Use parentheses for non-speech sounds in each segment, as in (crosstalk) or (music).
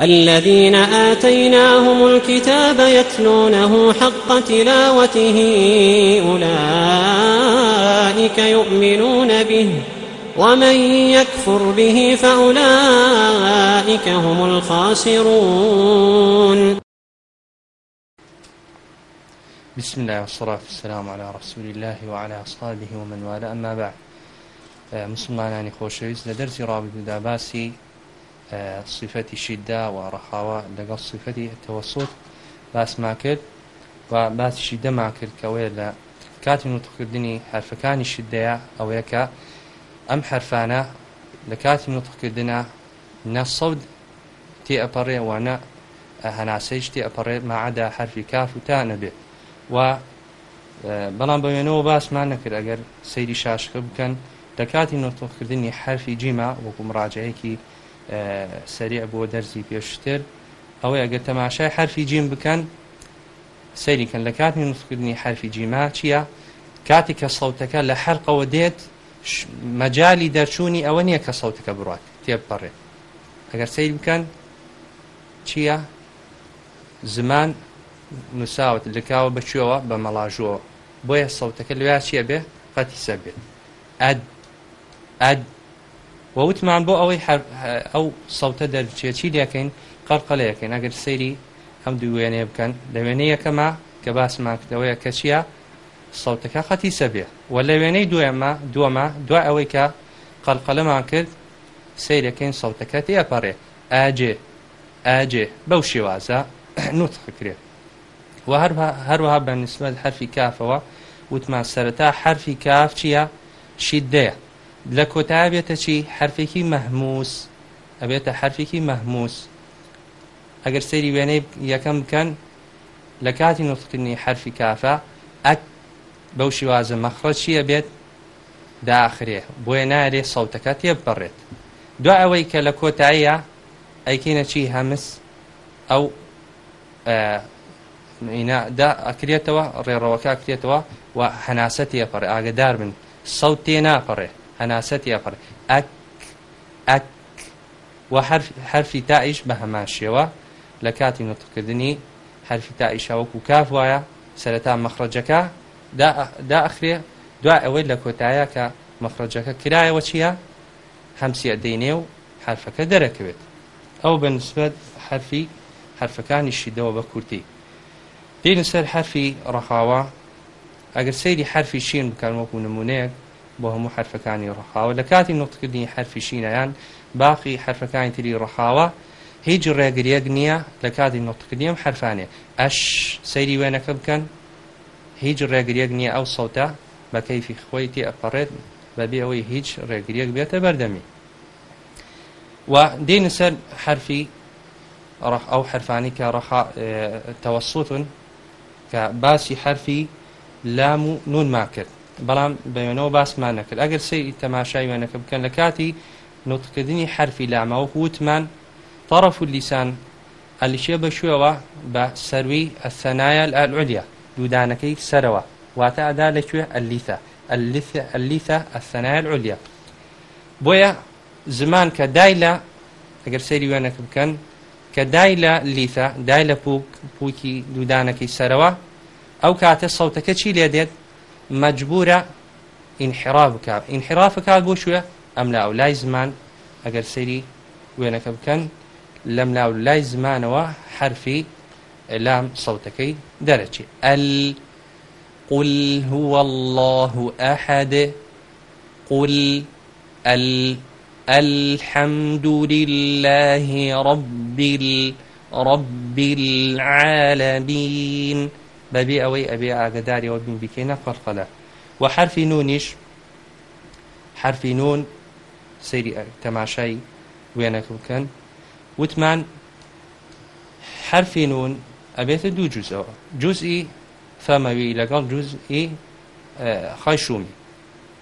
الذين آتيناهم الكتاب يتلونه حق تلاوته أولئك يؤمنون به ومن يكفر به فأولئك هم الخاسرون بسم الله والصلاة والسلام على رسول الله وعلى أصحابه ومن والاه أما بعد مسلمانانی خۆشەویست لە دەرسی ڕابدا باسی صفەتیشی داوە ڕەخاوە لەگەڵ صفەتی تەوەسوت باسما کرد و باسیشی دەما کرد کەوەیە لە کاتی نوتخکردنی حرفەکانی شدەیە ئەوەیەکە ئەم حرفانە لە کاتی نوتخکردە نەسەود تێ ئەپەڕێ وانە هەناسەیش تێ ئەپەڕێت مەعادا حرفی کاف و تا نەبێت و بەڵام بەوێنەوە باسمان نەکرد ئەگەر سەیری شاشکە بکەن لە کاتی نۆتۆخکردنی حرفی جیما وەکو مڕاجەیەکی سەریع بۆ دەرزی پێشتر ئەوەی ئەگە تەماشای حرفی جیم بکەن سەیریکەن لە کاتی نووسکردنی حرفی جیما چییە کاتی کە سەوتەکە لە حرقەوە دێت مەجای دەرچوونی ئەوە نییە کە سەوتەکە بڕات تێبپەڕێ ئەگەر سیر بکەن چییە زمان نووساوت لەکاوە بەچوەوە بە مەڵاژۆ بۆیە سەوتەکە لەویا چیە بێ فەتی سەبێت ئەد ئەد وەوتمان بۆ ئەوەی ئەو سەوتە دەرچێکی دەکەین قەرقەلەکەین ئەگەر سەیری ئەم دوو وێنێ بکەن لە وێنەی یەکەمە کە باسمان کردەوەیە کە چییە سەوتەکە خەتی سەبێ و لە وێنەی دوێمە دووەمە دوای ئەوەی کە قەلقەلەمان کرد سیرەکەین سەوتەکە تێپەڕێ ئاجێ ئاجێ بەو شێوازە (clears throat) نوت فکرێت و هەروەها بە نسبەت حرفی کافەوە وتمان سەرەتا حرفی کاف چییە شیدەیە لە کۆتا بێتە چی حرفێکی مەحموس ئەبێتە حرفێکی مەحموس ئەگەر سەیری وێنەی یەکەم بکەن لە کاتی نوتکردنی حرفی کافە ئەک بەو شیوازە مەخڕەت چیە بێت داخرێ بۆیە نارێ سەوتەکە تێ بپەڕێت دو ئەوەی کە لە کۆتاییە ئەیکینە چی هەمس ئەو ئەکرێتەوە ڕێڕەوەکە ئەکرێتەوە و هەناسە تێپەڕێ ئاگدار بن سەوت تێ ناپەڕێ هەناسەتی ئەپەر ئەک ئەک و حرفی تائیش بە هەمان شێوە لە کاتی نوتکردنی حرفی تائیشاوەکو کاف وایە سەرەتا مەخرەجەکە داخرێ دوای ئەوەی لە کۆتایە کە مەخرەجەکە کرایەوە چییە هەمسیە دەینێ و حرفەکە دەرەکەوێت ئەو بەنسبەت حرفی حرفەکانی شیدەوە بە کورتی دێن سەر حرفی ڕەخاوە ئەگەر سەیری حرفی شین بکەن وەکو نمونەیەک بۆ هەموو حرفەکانی ڕەخاوە لە کاتی نوتکردنی حرفی شینەیان باقی حرفەکانی تری ڕەخاوە هیچ ڕێگریەک نییە لە کاتی نوتکردیم حرفانێ ئەش سەیری وێنەکە بکەن هیچ ڕێگریەک نییە ئەو سەوتە بە کەیفی خۆی تێ ئەپەڕێت بەبێ ئەوەی هیچ ڕێگریەک بێتە بەردەمی و دێنە سەر حرفی ئەو حرفانی کە تەوەسوتن کە باسی حرفی لام و نون ما کرد بەڵام بەوێنەوە باسمان نەکرد ئەگەر سی تەماشای وێنەکە بکەن لە کاتی نوتکردنی حرفی لامەوە وتمان طرف لیسان ئەلیشێ بە شوێەوە بە سەروی ئەسەنایە ئەلعودیا دوودانەکەی سەرەوە واتە ئەدا لەکوێ ئەلیسە ئەلیسە ئەسەنایە ئەلعودیا بۆیە زمان کە دای لە ئەگەر سەری وێنەکە بکەن کە دای لە لیسە دای لە پوک پوکی دوودانەکەی سەرەوە ئەو کاتە سەوتەکە چی لێ دێت مەجبورە ئینحرا بک ئینحرا بک بۆ شوێ ئەم لاو لای زمان ئەگەر سەری وێنەکە بکەن لەم لاو لای زمانەوە حرفی لام سەوتەکەی دەرەچی ئەل قل هو الله أحد قل ال الحمد لله رب رب العالمين بەبێ ئەوەی ئەبێ ئاگداریەوە بین بکەینە فەرقەلە و حرفی نونیش حرفی نون سەیری تەماشای وێنەکە بکەن وتمان حرفی نون ئەبێتە دوو جوزەوە جوزئی فەمەوی لەگەڵ جوزئی خایشومی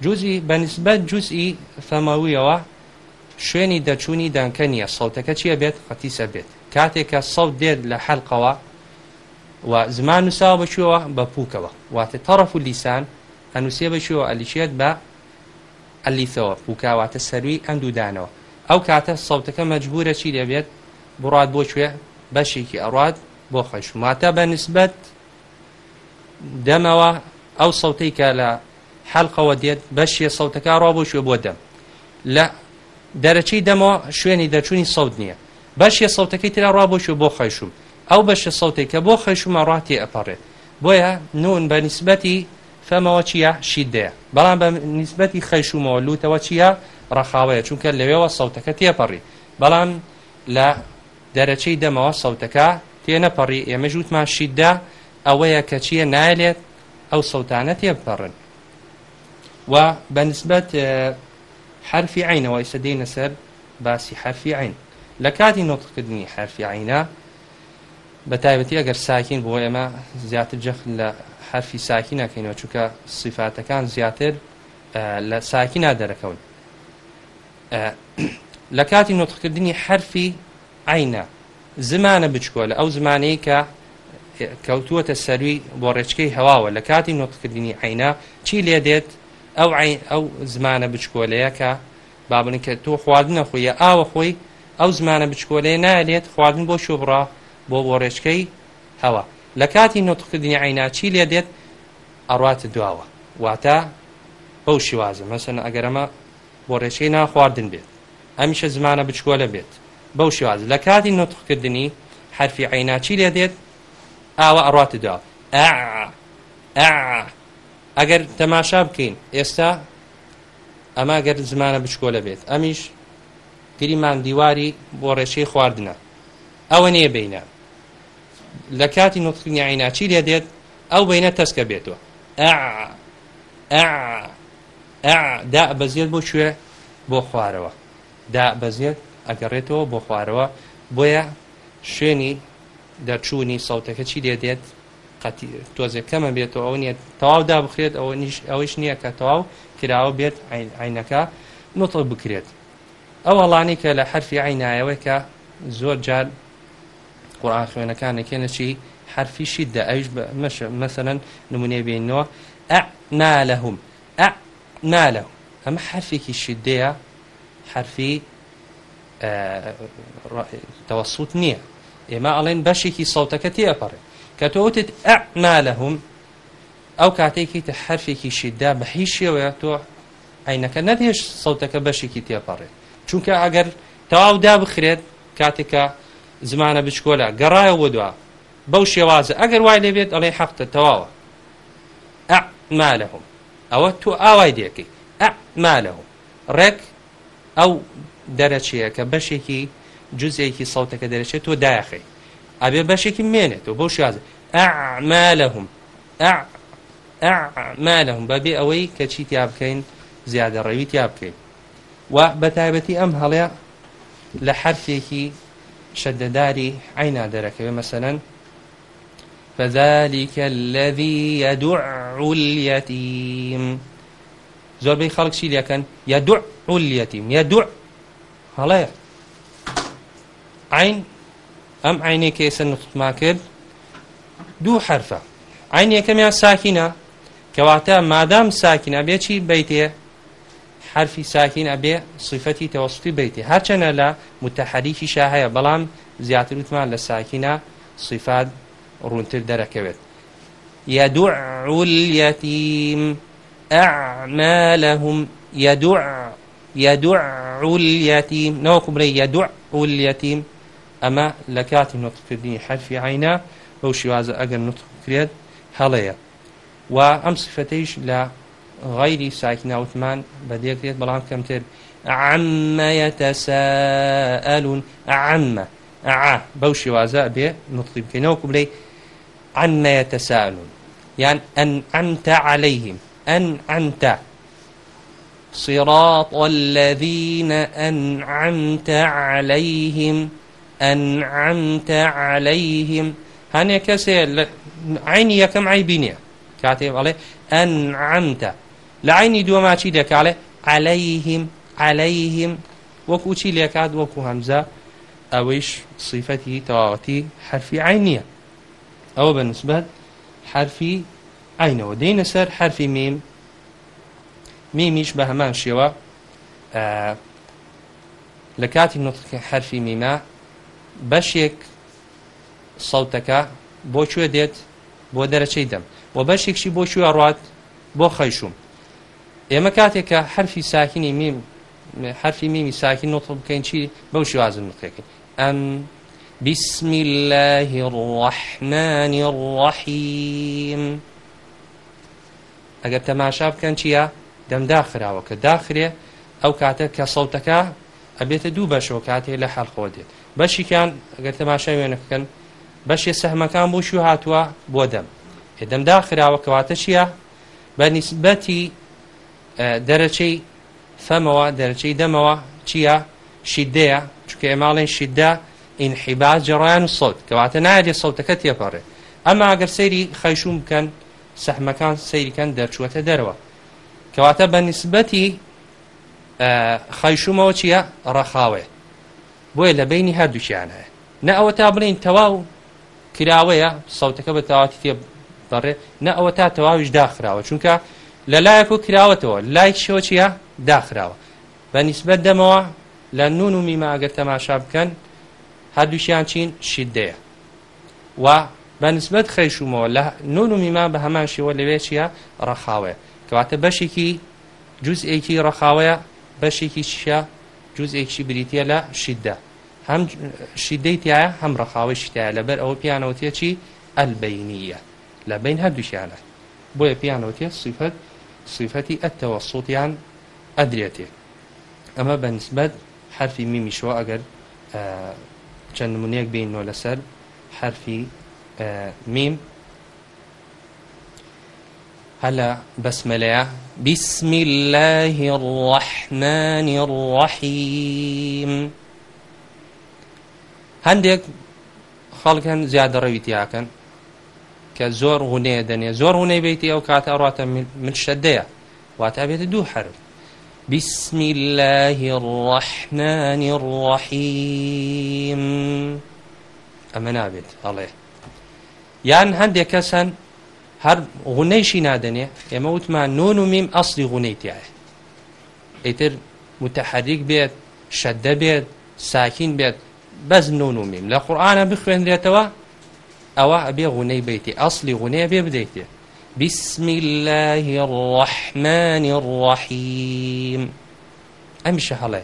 جوزی بەنسبەت جوزئی فەمەویەوە شوێنی دەچوونی دانکە نیە سەوتەکە چیە بێت قەتیسە بێت کاتێک کە سەوت دێت لە حەلقەوە و زمان نووسا بەچووەوە بە پووکەوە واتە تەرەف و لیسان ئەنووسێ بەچووە ئەلیشێت بە ئەلیثەوە پووکاواتە سەروی ئەندودانەوە ئەو کاتە سەوتەکە مەجبورە چی دەبێت بڕات بۆ کوێ بەشێکی ئەڕات بۆ خەشماتە بە نسبەت دەمەوە ئەو سەوتەی کە لە حەلقەوە دێت بەشیە سەوتەکە ڕابۆشوێ بۆ دەم لە دەرەچی دەمەوە شوێنی دەچوونی سەوت نییە بەشیە سەوتەکەی ترا ڕابۆشوە بۆ خەشوم ئەو بەشە سەوتێک کە بۆ خەشومە ڕاتی ئەپەڕێت بۆیە نون بە نسبەتی فەمەوە چیە شیدەیە بەڵام بە نسبەتی خەشومەوە لوتەوە چیە ڕەخاوەیە چونکە لەوێەوە سەوتەکە تێپەڕی بەڵام لە دەرەچەی دەمەوە سەوتەکە تێنەپەڕی ئێمە ژوتمان شیددا ئەوەیە کە چیە نایلێت ئەو سەوتانە تێبپەڕن و بە نسبەت حرفی عینەوە ئیسە دەینە سەر باسی حرفی عین لە کاتی نۆتکردنی حرفی عینە بە تایبەتی ئەگەر ساکین بۆ ئێمە زیاتر جەخ لە حرفی ساکی نەکەینەوە چونکە سیفاتەکان زیاتر لە ساکی نادەرەکەون لە کاتی نۆتخکردنی حرفی عینە زمانە بچکۆ لە ئەو زمانەیە کە کەوتووەتە سەروی بۆ ڕێچکەی هەواوە لە کاتی نۆتخکردنی عینە چی لێ دێت ئەو ئەو زمانە بچکۆلەیە کە بابن کە تۆ خواردنە خۆی ئاوە خۆی ئەو زمانە بچکۆلێ نالێت خواردن بۆ شوبڕە بۆ گۆڕێشکەی هەوە لە کاتی نوتقکردنی عیناچی لێ دێت ئەڕاتە دواوە واتە بەو شیوازە مەسن ئەگەرەمە بۆ ڕێشەی ناخواردن بێت ئەمیشە زمانە بچکۆلە بێت بەو شیواز لە کاتی نوتقکردنی حرفی عیناچی لێ دێت ئاوە ئەڕاتە داوە ئەگەر تەماشا بکەین ئێستا ئەما گەر زمانە بچکۆلە بێت ئەمیش گریمان دیواری بۆ ڕێشەی خواردنە ئەوە نییە بینە لە کاتی نوتخینی عیناچی لێ دێت ئەو بینە تەسکە بێتەوە دا بەزیێت بۆ شوێ بۆ خوارەوە دا بەزیێت ئەگەڕێتەوە بۆ خوارەوە بۆیە شوێنی دەرچوونی ساوتەکە چی لێ دێت تۆزێک کەمە بێتەوە ئەو نیە تەواو دابخرێت ئەوە ئەوش نییە کە تەواو کراوە بێت عینەکە نوتڵ بکرێت ئەو هەڵانی کە لە حرفی عینایەوەی کە زۆر جار قورآان خوێنەکانێکێنە چی حرفی شیددا ئەوش مەسەن نمونێ بینەوە ئە نالەهم ئە نالە ئەمە حرفێکی شیدەیە حرفی تەوەسووت نییە ئێمە ئەڵێن بەشێکی سەوتەکە تێپەڕێ کە تۆوتت ئە نالەهم ئەو کاتێکی تە حرفێکی شیددا بە هیچ شێوەیە تۆ عینەکە نەدێش سەوتەکە بەشێکی تێپەڕێ چونکە ئەگەر تەواو دا بخرێت کاتێکە زمانە بچکۆلە گەڕایە ودووە بەو شێوازە ئەگەر وای لێبێت ئەڵێ حەقتە تەواوە ئەمالەهم ئەوە تۆ ئاوای دەکەی ئەمالەهم ڕێک ئەو دەرەچەیە کە بەشێکی جزەیەکی سەوتەکە دەرەچێت تۆ داخی ئەبێ بەشێکی مێنێتەوە بەو شێوازە ئەمالەهم ئەمالەهم بەبێ ئەوەی کە چیتیا بکەین زیادە ڕەویتیا بکەین و بە تایبەتی ئەم هەڵەیە لە حرفێکی شەدەداری عینا دەرەکەوێ مەسەەن فذلك الذي يدع اليتيم زۆربەی خەڵک چی لەکەن يدع اليتيم يدع هەڵەیە عین ئەم عینەی کێسە نقطما کرد دوو حرفە عین یەکەمیان ساکینە کەواتە مادام ساکینە بێ چی بیتێ حرفی ساکین ئەبێ صفەتی تەوەستی بیتی هەرچەنە لە متحریکی شاهەیە بەڵام زیاتر وتمان لە ساکینە صفات ڕونتر دەرەکەوێت يدعوليتيم أعمالهم يدع يدع اليتيم نوكم لي يدع اليتيم أما لكاتي نطق كردني حرف عينا بوشي وازا أقل نطق كريد هليا وأم صفتيش لا غەیری ساکنناوتمان بە دێکرێت بەڵام کەمتر عمەتەسەلون عمە ئا بەو شێوازە بێ نوتقی بکەینەوە کو بلەی عمەتەسەلون یان ئەن ئەمتە عليهلەیهیم ئەن ئەمتە صراط الذين أنعمت عليهم أنعمت عليهم هەنێ کەسێ عینی یەکەم عیبینە کاتێ بەڵێ ئەنعمتە لە عینی دووەما چی دەکاڵێ عليهیم عليهیم وەکو چی لێکات وەکو هەمزە ئەوەیش صیفەتی تەواوەتی حرفی عین نییە ئەوە بە نسبەت حرفی عینەوە دەینە سەر حرفی میم میمیش بە هەمان شێوە لە کاتی نوتکە حرفی میما بەشێک سەوتەکە بۆ کوێ دێت بۆ دەرەچەی دەم بۆ بەشێکشی بۆ کوێ ڕات بۆ خەیشوم ئێمە کاتێک کە حرفی ساکنی میم حرفی میمی ساکن نوت بکەین چی بەو شوازم بکەین ئەم بسم الله الرحمن الرحیم ئەگەر تەماشا بکەن چییە دەم داخراوە کە داخرێ ئەو کاتە کە سەوتەکە ئەبێتە دوو بەشەوە کاتێ لە حەلخۆ دێت بەشیکان ئەگەر تەماشا وێنەکەن بەشێ سەحمەکان بۆ شو هاتووە بۆ دەم هێدەم داخراوە کەواتە چییە بە نسبەتی دەرەچەی فەمەوە دەرەچەی دەمەوە چییە شیدەیە چکە ئێماڵێن شیدا ئینحیبا جەڕیان و سڵت کەواتە نایێت سەوتەکە تێپەڕێ ئەمە ئەگەر سەیری خەیشوم بکەن سەحمەکان سەیریکەن دەرچوەتە دەرەوە کەواتە بە نسبەتی خەیشومەوە چییە ڕەخاوێ بۆیە لە بینی هەردووشیانە نە ئەوە تا بڵین تەواو کراوەیە سەوتەکە بە تاواتی تێ دەڕێ نە ئەوە تا تەواویش داخراوە چونکە لە لایەک و کراوەتەوە لای شەوە چیە داخراوە بە نیسبەت دەمەوە لە نون و میماگەر تەماشا بکەن هەردووشیان چین شیدەیە و بە نسبت خەیشومەوە لە نون و میما بە هەمان شێوە لەوێ چیە ڕەخاوەیە کەواتە بەشێکی جوزئێکی ڕەخاوەیە بەشێکی چیە جوزئێکی بریتە لە شیددا هەم شیدەی تایە هەم ڕەخاوی شتایە لەبەر ئەوە پیانەوەتێکی ئەلبینیە لە بین هەردووشیانە بۆیە پیانەوەتێ سیفەت صفەتی ئەتەوە سووتیان ئەدرێتێ ئەمە بەنسبەت حرفی میمیشوە ئەگەر چەند نمونەیەک بینەوە لەسەر حرفی میم هلا بسملة بسم الله الرحمن الرحيم هندك خلق هن زيادة رويتياكن کە زۆر غونەیە دەنێ زۆر غونەی بیتی ئەو کاتە ڕاتە من شەدەیە واتابێتە دوو حرف بسم الله الرحمن الرحيم ئەمە نابێت هەڵێ یان هەندێک کەسەن هەر غونەیشی نادەنێ ئێمە وتمان نۆن و میم ئەسلی غونەی تایە ئیتر متحرک بێت شەدە بێت ساکین بێت بەز نۆن و میم لە قورآانە بخوێنرێتەوە ئەوە ئەبێ غونەی بیتی ئەاصلی غونەیە بێ بدەیتێ بسم الله الرحمن الرحیم ئەمیشە هەڵێ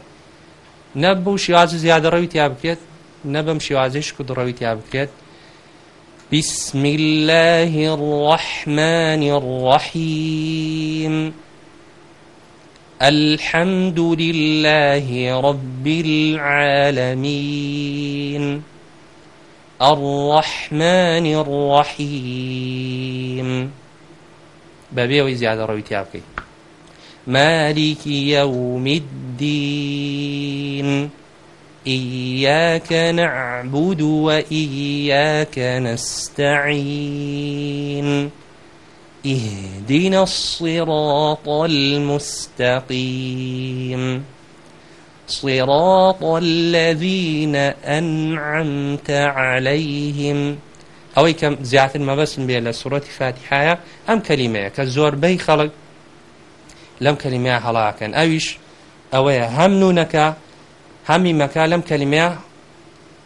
نە بەو شیواز زیادە ڕەوی تیا بکرێت نە بەم شیوازش کو ڕەوی تیا بکرێت بسم الله الرحمن الرحيم الحمد لله رب العالمين الرحمن الرحيم بەبێەوەی زیادە ڕەوی تیا بکەیت مالیکی یەومیددین إياك نعبد وإياك نستعين اهدنا الصراط المستقيم صراط الذين أنعمت عليهم ئەوەی کەم زیاتر مەبەسم بێ لە سوەتی فاتیحایە ئەم کەلیمەیە کە زۆربەی خەڵک لەم کەلیمەیە هەڵاکەن ئەویش ئەوەیە هەم نونەکە هەمی مەکە لەم کەلیمەیە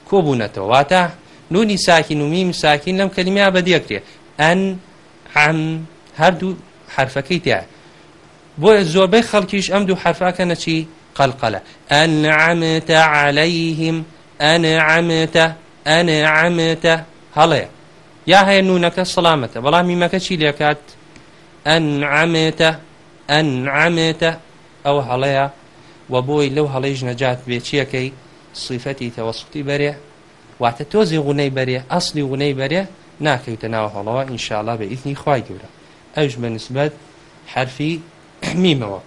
کۆبوونەتەوە واتە نونی ساکین و میم ساکین لەم کەلیمەیە بەدیەکرێ ئەن حەم هەردوو حرفەکەی تیا بۆیە زۆربەی خەڵکیش ئەم دوو حرفاکە نەچی قەلقەلە ئەنعمتە عليهلەیهم ئەنعمتە ئەنعمتە هەڵێ یا هەیە نونەکە سەلامەتە بەڵام میمەکە چی لێکات ئەنعمتە ئەنعمتە ئەو هەڵەیە و بۆی لەو هەڵەیژ نەجات بێ چیەکەی سیفەتی تەوەسقی بەرێ واتە تۆزی غونەی بەرێ ئەسلی غونەی بەرێ ناکەوتە ناو هەڵەوە ئینشاءڵا بە ئیتنی خی گەورە ئەوش بە نسبەت حرفی (coughs) میمەوە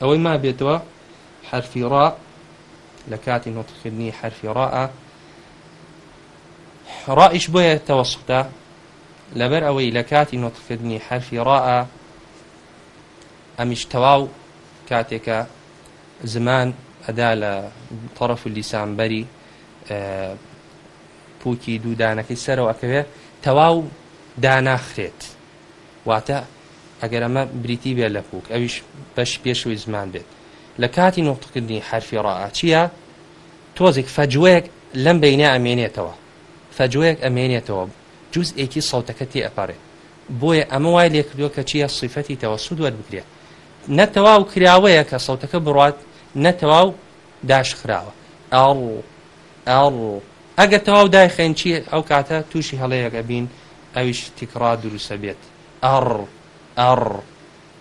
ئەوەی ما بێتەوە حرفی ڕا لە کاتی نوتخکردنی حرفی ڕائە ڕائش بۆیە تەوەسخدا لەبەر ئەوەی لە کاتی نوتخکردنی حرفی ڕائە ئەمیش تەواو کاتێکە زمان ئەدا لە تەرەف لیسانبەری پووکی دوودانەکەی سەرەوە ئەکەوێت تەواو داناخرێت واتە ئەگەر ئەمە بریتی بێ لە پووک ئەویش بەش پێشوی زمان بێت لە کاتی نوختکردنی حرفی ڕائچیە تۆزێک فەجوەیەک لەم بینە ئەمێنێتەوە فەجوەیەک ئەمێنێتەوە جوز ئێکی سەوتەکە تێ ئەپارێت بۆیە ئەمە وای لێ کردووە کە چیە سیفەتی تەوەسود وەربگرێت نەتەواو کراوەیە کە سەوتەکە بڕات نەتەواو داشخراوە ئاڵ ئاڵ ئەگە تەواو دایخێن چی ئەو کاتە تووشی هەڵەیەگە بین ئەویش تیکڕا دروسە بێت ئەڕ ئەڕ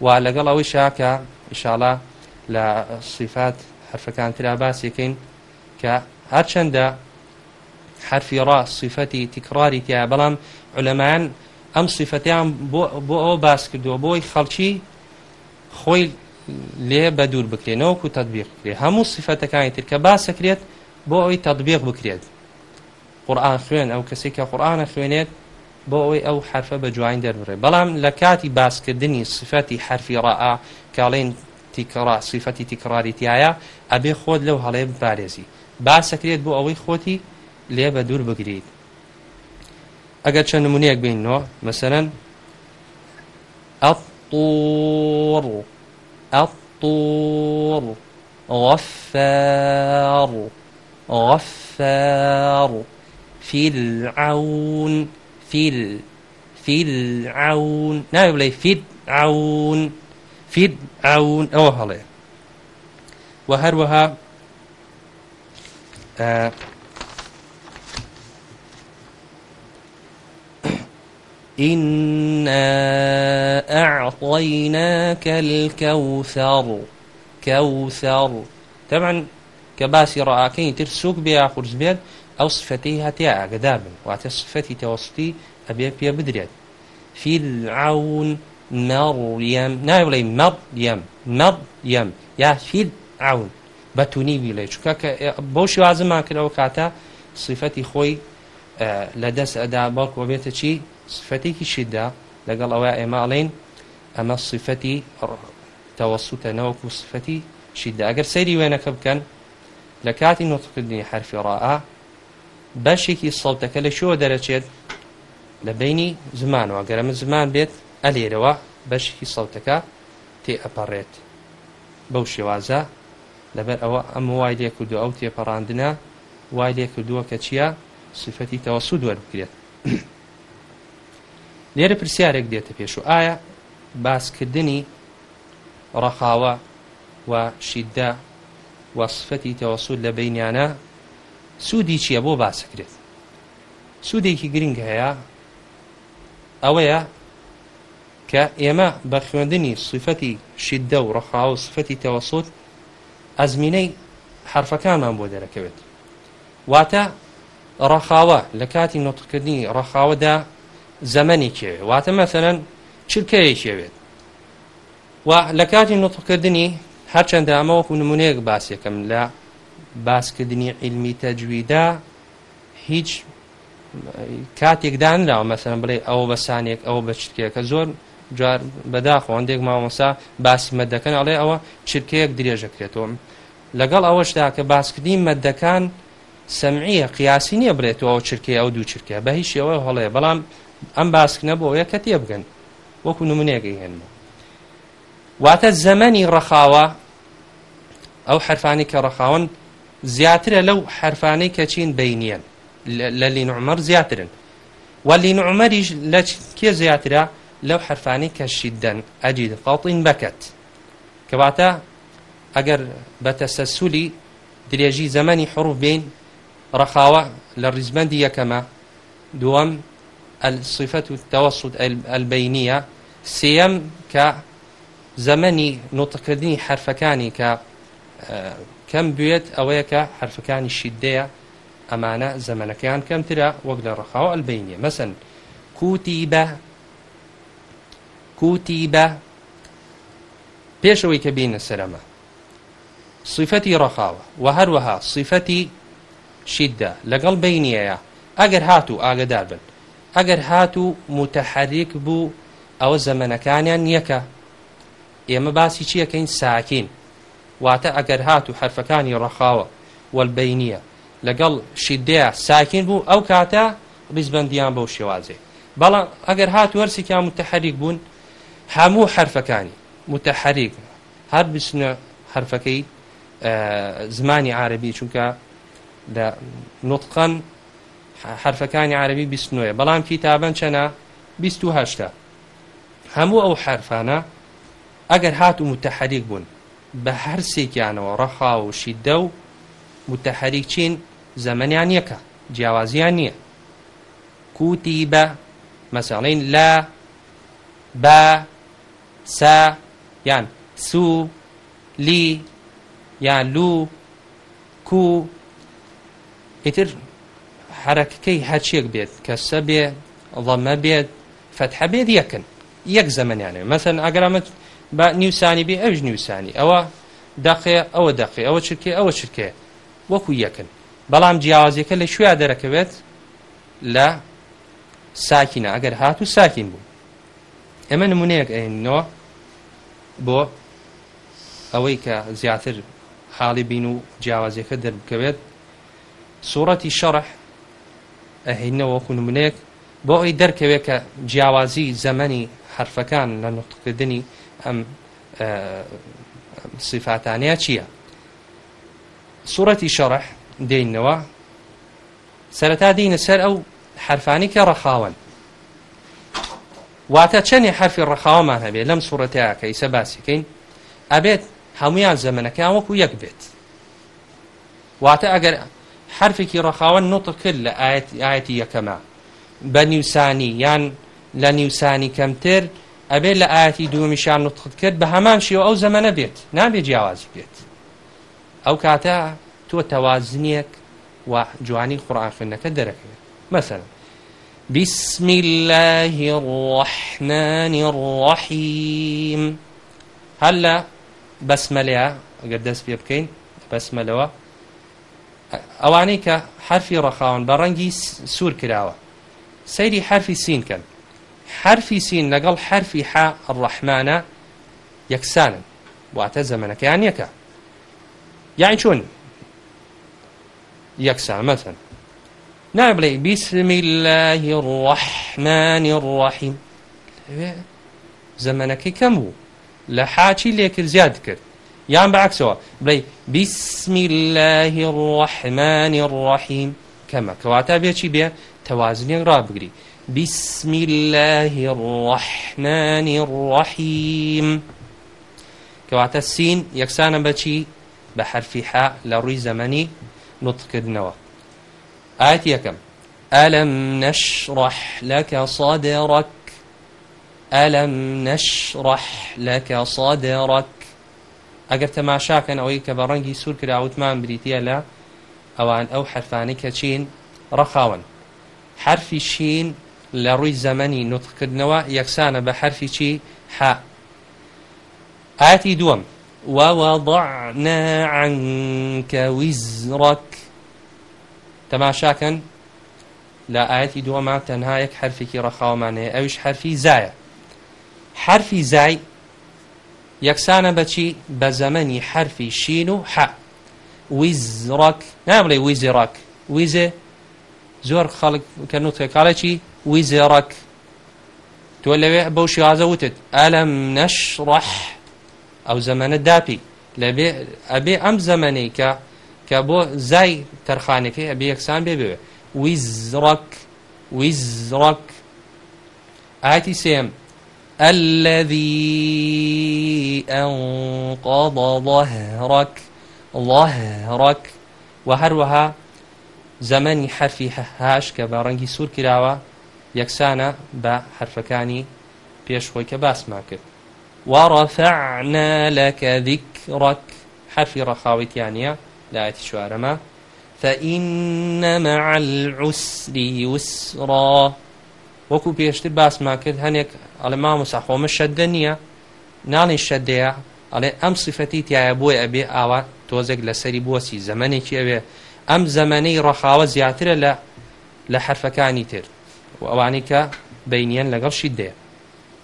وا لەگەڵ ئەوەی شاکە ئشاڵە لە صفات حرفەکان ترا باسیەکەین کە هەرچەندە حرفی ڕاست صفەتی تکراری تیا بەڵام علەمان ئەم صفەتیان بۆ ئەو باس کردووە بۆی خەڵکی خۆی لێ بە دوور بکرێنەوە و تدبیق بکرێ هەموو صفەتەکانی تر کە باسەکرێت بۆ ئەوی تدبیق بکرێت قورآان خوێن ئەو کەسێک کە قورآانە خوێنێت بۆ ئەوەی ئەو حرفە بە جوین دەربڕێ بەڵام لە کاتی باسکردنی صفەتی حرفی ڕائە کاڵین تیکڕ سیفەتی تیکڕاریتیایە ئەبێ خۆت لەو هەڵێ بپارێزی باسەکرێت بۆ ئەوەی خۆتی لێ بە دوور بگریت ئەگەر چەند نمونونەیەک بینەوە مەسەرەن ئەڵ ئەڵ غفار غفار فرعون فل فرعون ناوی بڵێ فرعون فید ئاون ئەوە هەڵێ و هەروەها إنا أعطيناك الكوثر كوثر طبعا كباسي رأكين ترسوك بيا خرز بيت أو صفتي هتيا قدابن وعتى صفتي توسطي أبي بيا بدريت في العون مەڕیم ناوڵی مەڕیم مەڕیم یا هیل ئاون بەتونی ویلێ چکە کە بۆ شوازممان کردەوە کاتە سیفەتی خۆی لە دەست ئەدا بەڵکۆ بێتە چی سفەتێکی شیدا لەگەڵ ئەوە ئێماڵین ئەمە سیفەتی تەوەسوتە نەوەکو سفەتی شیدا ئەگەر سەیری وێنەکە بکەن لە کاتی نوتکردنی حرفی ڕائە بەشێکی سەڵتەکە لە شۆ دەرەچێت لە بینی زمانەوە گەرەمە زمان بێت ئەلێرەوە بەشکی سەوتەکە تێ ئەپەڕێت بەو شێوازە لەبەر ئەوە ئەم وای لێ کردو ئەو تێپەڕاندنە وای لێ کردووە کە چییە سفەتی تەوەسو دووەر بکرێت (coughs) لێرە پرسیارێک دێتە پێش و ئایا باسکردنی ڕەخاوە و شیددا وەصفەتی تەوەسود لە بینیانە سوودی چییە بۆ باسەکرێت سوودێکی گرنگ هەیە ئەوەیە کە ئێمە بە خوێندنی سوفەتی شیددە و ڕەخا و سفەتی تەوەسوت ئەزمینەی حرفەکانمان بۆ دەرەکەوێت واتە ڕەخاوە لە کاتی نۆتکردنی ڕەخاوەدا زەمەنی کێوێت واتە مەسەرەن چرکەیەکێوێت و لە کاتی نوتکردنی هەرچەندە ئەمەوەکو نمونەیەک باسیەکەم لە باسکردنی علمی تەجویدا هیچ کاتێکدانراوە مەسەرم بڵێ ئەوە بە سانێک ئەوە بە چرکێکە زۆر جار بەداخۆ هەندێک مامۆسا باسی مەدەکەن ئەڵێ ئەوە چرکەیەک درێژەکرێتەوە لەگەڵ ئەوەشدا کە باسکردی مەدەکان سەمعیە قیاسی نییە بڵێتەوە چرکی ئەو دوو چرکە بە هیچ شێوەیە هەڵەیە بەڵام ئەم باسکردە بۆ ئەوەیە کە تێ بگەن وەکو نمونێکی هێنمە واتە زەمەنی ڕەخاوە ئەو حرفانی کە ڕەخاون زیاترە لەو حرفانەی کە چین بینیان لە لینعمەر زیاترن وەلی نعمەریش لە کێ زیاترە لەو حرفانی کە شیددەن ئەجید فڵین بکەت کەواتە ئەگەر بەتەسەسولی درێژی زەمەنی حروف بین ڕەخاوە لە ڕیزبندی یەکەمە دووەم ئەلسیفەت و تەوەسود ئەلبینیە سێم کە زەمەنی نوتەکردنی حرفەکانی کە کەم بێت ئەوەیە کە حرفەکانی شیدەیە ئەمانە زەمەنەکەیان کەمترە وەک لە ڕەخاوە ئەلبینیە مەسن کوتی بە کوتی بە پێشەوەی کە بینە سەرەمە سیفەتی ڕەخاوە و هەروەها سیفەتی شیددا لەگەڵ بینیەیە ئەگەر هاتوو ئاگدار بن ئەگەر هاتوو متەحەریک بوو ئەوە زەمنەکانیان یەکە ئێمە باسی چیەکەین ساکین واتە ئەگەر هاتوو حرفەکانی ڕەخاوە وەلبینیە لەگەڵ شیدەیە ساکین بوو ئەو کاتە ڕیزبندیان بەو شێوازێ بەڵام ئەگەر هات وەرسێکیان متەحەریک بوون هەموو حرفەکانی متحریک هەر بچنە حرفەکەی زمانی عربی چونکە لە نوتقان حرفەکانی عربی بیستنوە بەڵام کتابەن چەنە هشتا هەموو ئەو حرفانە ئەگەر هات و متحریک بوون بە هەرسێکیانەوە ڕەخا و شیدە و متحریک چین زەمەنیان یەکە جیاوازیان نییە کوتی بە مەساڵین لا با سا یان سو لی یان لو کو ئیتر حرەکەی هەرچیەک بێت کە سە بێ ڵەمە بێت فتح بێت یەکن یەک زەمەیانێ مەسەن ئەگرامت با نیوسانی بێ ئەوش نیوسانی ئەوە دەقێ ئەوە دەقێ ئەوە چرکێ ئەوە چرکێ وەکو یەکن بەڵام جیاوازیەکە لە شوێ دەرەکەوێت لە ساکینە ئەگەر هات و ساکین بوو ئەمە نمونەیەک ئەینەوە بۆ ئەوەی کە زیاتر حاڵی بین و جیاوازیەکە دەربکەوێت سوورەتی شەڕح ئەهینەوە خونمونەیەک بۆ ئەوی دەرکەوێت کە جیاوازی زەمەنی حرفەکان لە نوتکردنی ئەم سیفاتانەیە چییە؟ سوورەتی شەڕح دێینەوە سەرەتا دینە سەر ئەو حرفانی کە ڕەخاون واتە چەندی حرفی ڕخاوەمان هەبێت لەم سوورەتەیە کە ئیسە باسیکەین ئەبێت هەمویان زەمنەکەیان وەکو یەک بێت واتە ئەگەر حرفێکی ڕخاوە نوتە کرد لە ئاەتی یەکەمە بە نیوسانی یان لە نیوسانی کەمتر ئەبێت لە ئاەتی دومیشان نوتخت کرد بە هەمان شێوە ئەو زەمەە بێت نابێت جیاوازی بێت ئەو کاتە تۆ تەوازنیەک و جوانی خوڕانخوێنەکە دەرەکەوێت مەسەرم بسم الله الرحمن الرحيم هلا بسملة قد دس بيبكين بسملة ئەوانەی کە حرفی ڕەخاون بە ڕەنگی سوور کراوە سەیری حرفی سینکەن حرفی سین لەگەڵ حرفی ح ڕەحمانە یەکسانن واتە زەمنەکەیان یەکە یان چۆن یەکسامەتن نابڵێ بیسمی اللهی ڕحمانی ڕحیم زەمەنەکەی کەم بوو لە حاچی لێکرد زیاد کرد یان بەعکسەوە بڵێ بیسمی اللهی ڕحمانی ڕحیم کەمە کەواتە بێکی بێ تەوازنێک ڕابگری بسم الله الرحمن الرحيم كواتا السين يكسانا بچي بحرف حاء لروي زمني نطق نوى ئاەت یەکەم ئەلم نەشڕح لەکە سادێڕک ئەلم نەشڕح لەکە سادێڕک ئەگەر تەماشاکەن ئەوەی کە بە ڕەنگی سوور کراوتمان بریتە لە ئەوان ئەو حرفانی کە چین ڕەخاون حرفی شین لە ڕووی زەمەنی نوتکردنەوە یەکسانە بە حرفی چی ح ئاتی دووەم وواضعنا عنك وزرك تەماشاکەن لە ئاەتی دووەمان تەنها یەک حرفێکی ڕەخاومانەیە ئەوش حرفی زایە حرفی زای یەکسانە بەچی بە زەمەنی حرفی شین و ح ویزڕک نابڵێ ویزێڕک ویزێ زۆر خەڵک کە و تێکاڵێکی ویزێڕک تۆ لەوێ بەو شیازە وتت ئەلم نەشڕح ئەو زەمەنە داپی لەبێ ئەبێ ئەم زەمەەی کە کە بۆ زای تەرخانەکەی ئەبێ یەکسان بێ بێ وی زڕک وی زڕک ئاتی سێم الذي أنقض ظهرك ظهرك وهروها زمانی حرفی هاش کە بە ڕەنگی سوور کراوە یەکسانە بە حرفەکانی پێشخۆی کە باسمان کرد وارەفعنا لەکە دیکڕک حرفی ڕەخاویتیانە لایەتی چوارەمە فإن مع العسر يسرا وەکو پێشتر باسمان کرد هەنێک ئەڵێ مام وسەخۆمە شەدە نییە ناڵی شەدەیە ئەڵێ ئەم سفەتی تایە بۆی ئەبێ ئاوا تۆزێک لەسەری بۆسی زەمانێکی ئەوێ ئەم زەمانەی ڕەخاوە زیاترە لە لە حرفەکانی تر ئەوانی کە بینیان لەگەڵ شید دێ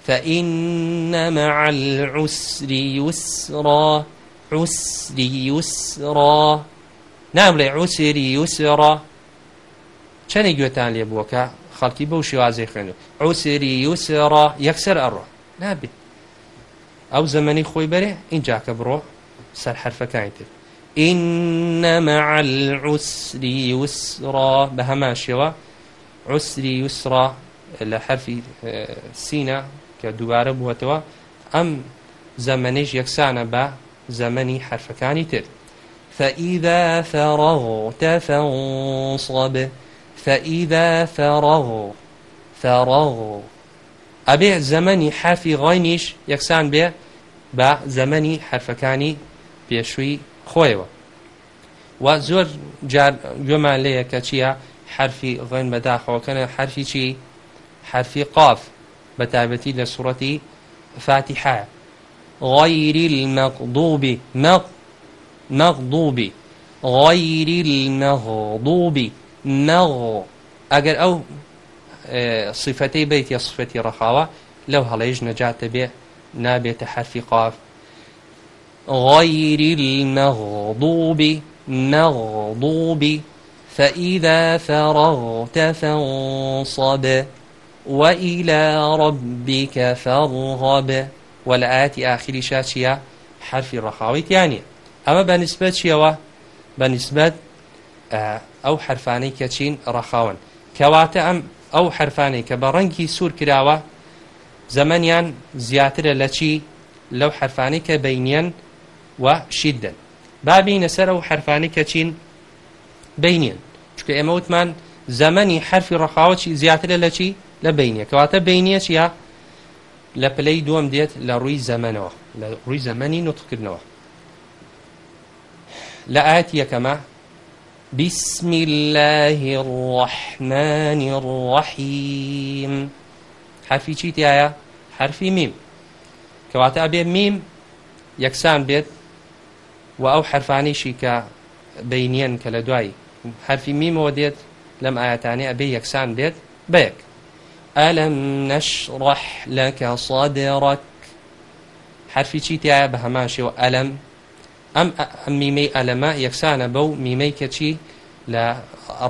فإن مع العسر يسرا عسری یوسرا نام لێ عوسێری یوسێڕا چەندێک گوێتان لێ بووکە خەڵکی بەو شێوازەی خوێنێ عوسێری یوسێڕا یەکسەر ئەڕۆ نابێت ئەو زەمەنی خۆی بەرێ اینجا کە بڕۆ سەر حرفەکانی تر إن مع العسر يسرا بهما شوا عسر يسرا لحرف سينا كدوارة بوتوا أم زمنيش يكسانا با زەمەنی حرفەکانی تر فەئیدا فەڕغ تەفەسڵب فەئیدا فەڕغ فەڕغ ئەبێ زەمەنی حرفی غۆینیش یەکسان بێ بە زەمەنی حرفەکانی پێشووی خۆیەوە و زۆر گوێمان لەیە کە چییە حرفی غێن بەداخەوەکەنە حرفی چی حرفی قاف بە تایبەتی لە سوڕەتی فاتیحە غير المغضوب مغ مغضوب غير المغضوب مغ ئەگەر ئەو صفتەی بیت یا صفەتی ڕەخاوە لەو هەڵەیەش نەجاتە بێ نابێتە حرفی قاف غير المغضوب مغضوب فإذا فرغت فانصب وإلى ربك فارغب و لە ئاەتی ئاخری شا چیە حرفی ڕەخاویتیانە ئەمە بەنسبەت چیەوە بەنسبەت ئەو حرفانەی کەچین ڕەخاون کەواتە ئەم ئەو حرفانەی کە بە ڕەنگی سوور کراوە زەمەنیان زیاترە لە چی لەو حرفانی کە بینیان و شیدن بابینە سەر ئەو حرفانی کە چین بینین چکە ئێمە وتمان زەمەنی حرفی ڕەخاوە چی زیاترە لە چی لە بینە کەواتە بینە چیە لە پلەی دووەم دێت لە ڕووی زەمنەوە لە ڕووی زەمەنی نوتکردنەوە لە ئاەت یەکەمە بسم الله الرحمن الرحیم حرفی چی تایە حرفی میم کەواتە ئەبێ میم یەکسان بێت و ئەو حرفانیشی کە بینیەن کە لە دوای حرفی میمەوە دێت لەم ئاەتانی ئەبێ یەکسان دێت بەیەک ألم نشرح لك صدرك حرفی چی تایە بە هەماشەوە ئەلم ئەم میمەی ئەلەمە یەکسانە بەو میمەی کە چی لە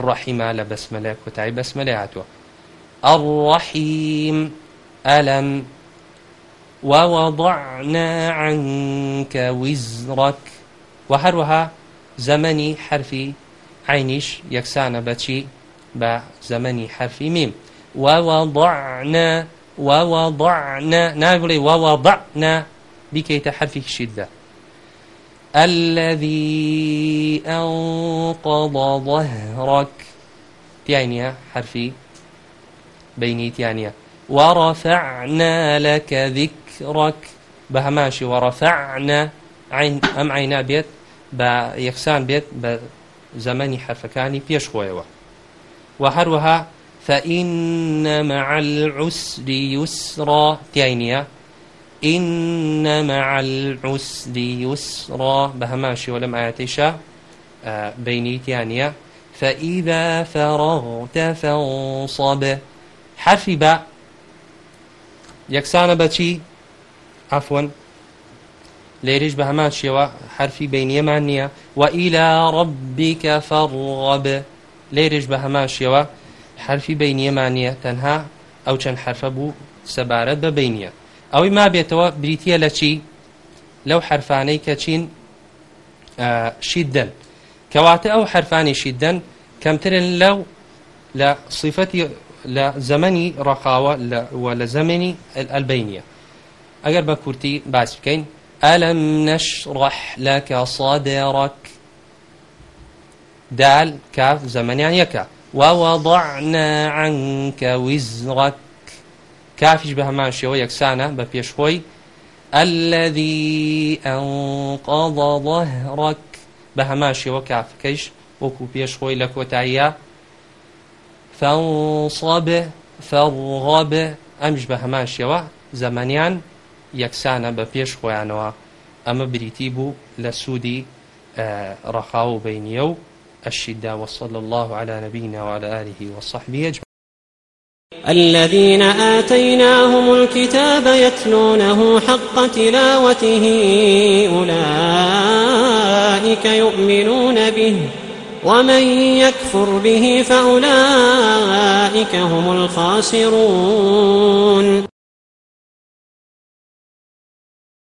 ڕەحیما لە بەسمەلە کۆتایی بەسمەلە هاتووە الرحیم ئەلم ووەضعنا عنك وزرك وهروها زمني حرفي عينيش يكسانا بتشي بزمني حرفي ميم ووضعنا ووضعنا ناقولي ووضعنا بكي تحرفي الشدة الذي أنقض ظهرك تيانيا حرفي بيني تيانيا ورفعنا لك ذكرك بهماشي ورفعنا عين أم عينا بيت بيخسان بيت بزماني حرفكاني بيش خويوه وهروها فإن مع العسر يسرا تيانية إن مع العسر يسرا بهماشي ولم آياتيشا بيني تيانية فإذا فرغت فانصب حرف باء یەکسانە بەچی ئەفۆن لێریش بە هەمان شێوە حرفی بینیەمان نییە و ئیلا ڕبیکە فەڕوە لێریش بە هەمان شێوە حرفی بینیەمانە تەنها ئەو چەند حرفە بوو سەبارەت بە بینیە ئەوەی ما بێتەوە بریتە لە چی لەو حرفانەی کە چین شیددن کەواتە ئەو حرفانی شیددن کەمترن لەو لە صیفەتی لە زەمەنی ڕخاوە لە زەمەنی ئەلبینە ئەگەر بە کورتی باس بکەین ئەلم نەشڕح لەکە سادێڕک دال کاف زەمەنیان یەکە ووەضعنا عنك وزرك کافیش بە هەمان شێوە یەکسانە بە پێشخۆی الذي أنقض ظهرك بە هەمان شێوە کافەکەیش وەکو پێشخۆی لە کۆتاییە فەصابێ فەڵغابێ ئەمیش بە هەمان شێوە زەمەنیان یەکسانە بە پێش خۆیانەوە ئەمە بریتی بوو لە سوودی ڕەخاو بینیە و الشدة وصلى الله على نبينا وعلى آله وصحبه أجمعين الذين آتيناهم الكتاب يتلونه حق تلاوته أولئك يؤمنون به ومن يكفر به فأولئك هم الخاسرون